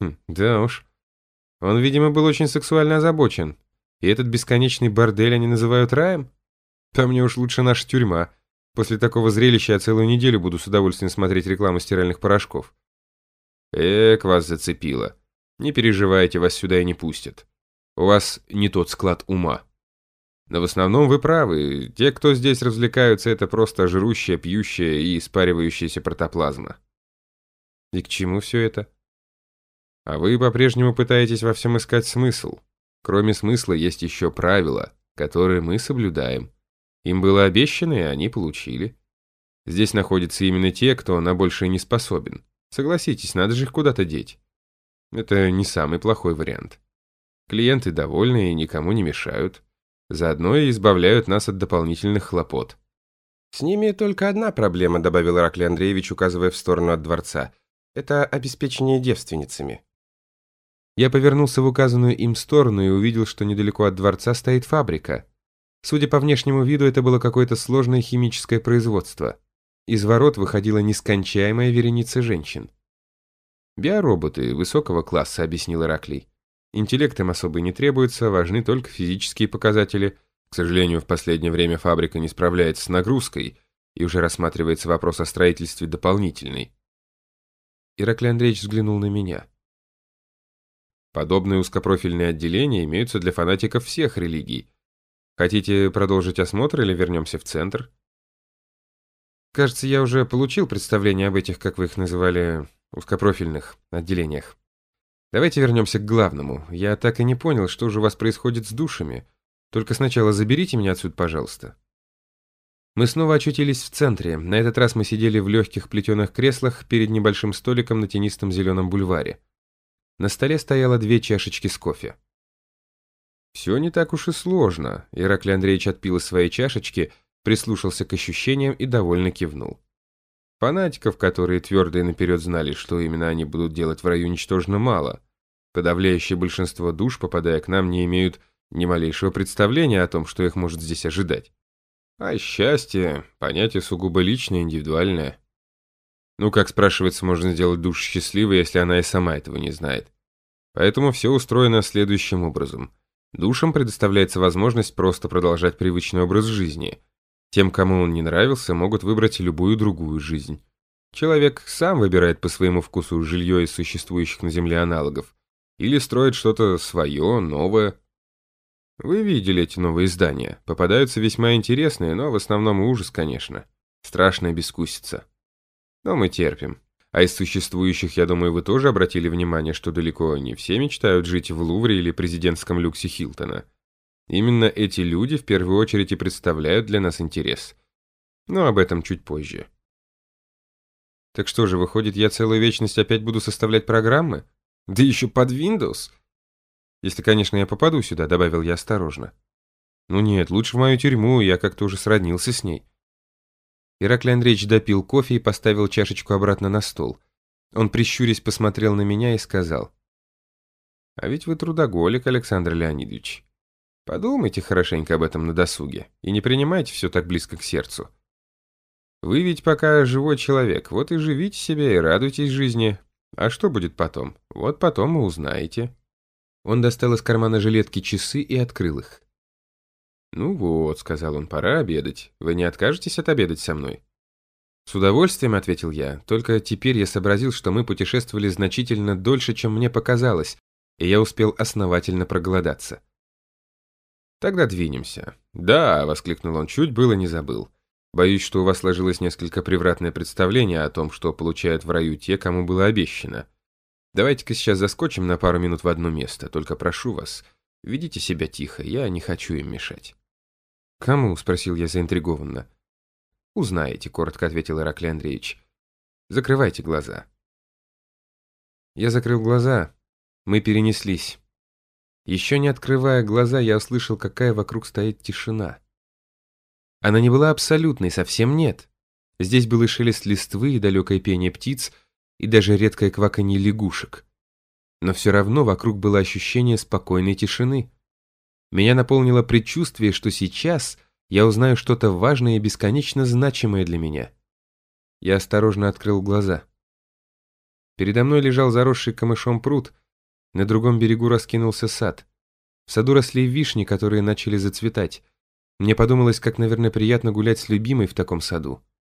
Хм, да уж. Он, видимо, был очень сексуально озабочен. И этот бесконечный бордель они называют раем? Там мне уж лучше наша тюрьма. После такого зрелища я целую неделю буду с удовольствием смотреть рекламу стиральных порошков. Эк, вас зацепило. Не переживайте, вас сюда и не пустят. У вас не тот склад ума. Но в основном вы правы. Те, кто здесь развлекаются, это просто жрущая, пьющая и испаривающаяся протоплазма. И к чему все это? А вы по-прежнему пытаетесь во всем искать смысл. Кроме смысла есть еще правила, которые мы соблюдаем. Им было обещано, и они получили. Здесь находятся именно те, кто на большее не способен. Согласитесь, надо же их куда-то деть. Это не самый плохой вариант. Клиенты довольны и никому не мешают. Заодно и избавляют нас от дополнительных хлопот. «С ними только одна проблема», — добавил Ираклий Андреевич, указывая в сторону от дворца. «Это обеспечение девственницами». Я повернулся в указанную им сторону и увидел, что недалеко от дворца стоит фабрика. Судя по внешнему виду, это было какое-то сложное химическое производство. Из ворот выходила нескончаемая вереница женщин. «Биороботы высокого класса», — объяснил Ираклий. «Интеллект им особо не требуется, важны только физические показатели. К сожалению, в последнее время фабрика не справляется с нагрузкой, и уже рассматривается вопрос о строительстве дополнительной». Ираклий Андреевич взглянул на меня. Подобные узкопрофильные отделения имеются для фанатиков всех религий. Хотите продолжить осмотр или вернемся в центр? Кажется, я уже получил представление об этих, как вы их называли, узкопрофильных отделениях. Давайте вернемся к главному. Я так и не понял, что же у вас происходит с душами. Только сначала заберите меня отсюда, пожалуйста. Мы снова очутились в центре. На этот раз мы сидели в легких плетеных креслах перед небольшим столиком на тенистом зеленом бульваре. На столе стояло две чашечки с кофе. Все не так уж и сложно. Ираклий Андреевич отпил из своей чашечки, прислушался к ощущениям и довольно кивнул. Фанатиков, которые твердо и наперед знали, что именно они будут делать в раю, ничтожно мало. Подавляющее большинство душ, попадая к нам, не имеют ни малейшего представления о том, что их может здесь ожидать. А счастье – понятие сугубо личное, индивидуальное. Ну, как спрашивается, можно сделать душу счастливой, если она и сама этого не знает. Поэтому все устроено следующим образом. Душам предоставляется возможность просто продолжать привычный образ жизни. Тем, кому он не нравился, могут выбрать любую другую жизнь. Человек сам выбирает по своему вкусу жилье из существующих на Земле аналогов. Или строит что-то свое, новое. Вы видели эти новые здания. Попадаются весьма интересные, но в основном ужас, конечно. Страшная бескусица. Но мы терпим. А из существующих, я думаю, вы тоже обратили внимание, что далеко не все мечтают жить в Лувре или президентском люксе Хилтона. Именно эти люди в первую очередь и представляют для нас интерес. Но об этом чуть позже. Так что же, выходит, я целую вечность опять буду составлять программы? Да еще под Windows? Если, конечно, я попаду сюда, добавил я осторожно. Ну нет, лучше в мою тюрьму, я как-то уже сроднился с ней. Ираклий Андреевич допил кофе и поставил чашечку обратно на стол. Он, прищурясь, посмотрел на меня и сказал. «А ведь вы трудоголик, Александр Леонидович. Подумайте хорошенько об этом на досуге и не принимайте все так близко к сердцу. Вы ведь пока живой человек, вот и живите себе и радуйтесь жизни. А что будет потом? Вот потом и узнаете». Он достал из кармана жилетки часы и открыл их. «Ну вот», — сказал он, — «пора обедать. Вы не откажетесь отобедать со мной?» «С удовольствием», — ответил я, — «только теперь я сообразил, что мы путешествовали значительно дольше, чем мне показалось, и я успел основательно проголодаться». «Тогда двинемся». «Да», — воскликнул он, — «чуть было не забыл. Боюсь, что у вас сложилось несколько превратное представление о том, что получают в раю те, кому было обещано. Давайте-ка сейчас заскочим на пару минут в одно место, только прошу вас, ведите себя тихо, я не хочу им мешать». «Кому?» — спросил я заинтригованно. «Узнаете», — коротко ответил Ираклий Андреевич. «Закрывайте глаза». Я закрыл глаза. Мы перенеслись. Еще не открывая глаза, я услышал, какая вокруг стоит тишина. Она не была абсолютной, совсем нет. Здесь был и шелест листвы, и далекое пение птиц, и даже редкое кваканье лягушек. Но все равно вокруг было ощущение спокойной тишины. Меня наполнило предчувствие, что сейчас я узнаю что-то важное и бесконечно значимое для меня. Я осторожно открыл глаза. Передо мной лежал заросший камышом пруд, на другом берегу раскинулся сад. В саду росли вишни, которые начали зацветать. Мне подумалось, как, наверное, приятно гулять с любимой в таком саду.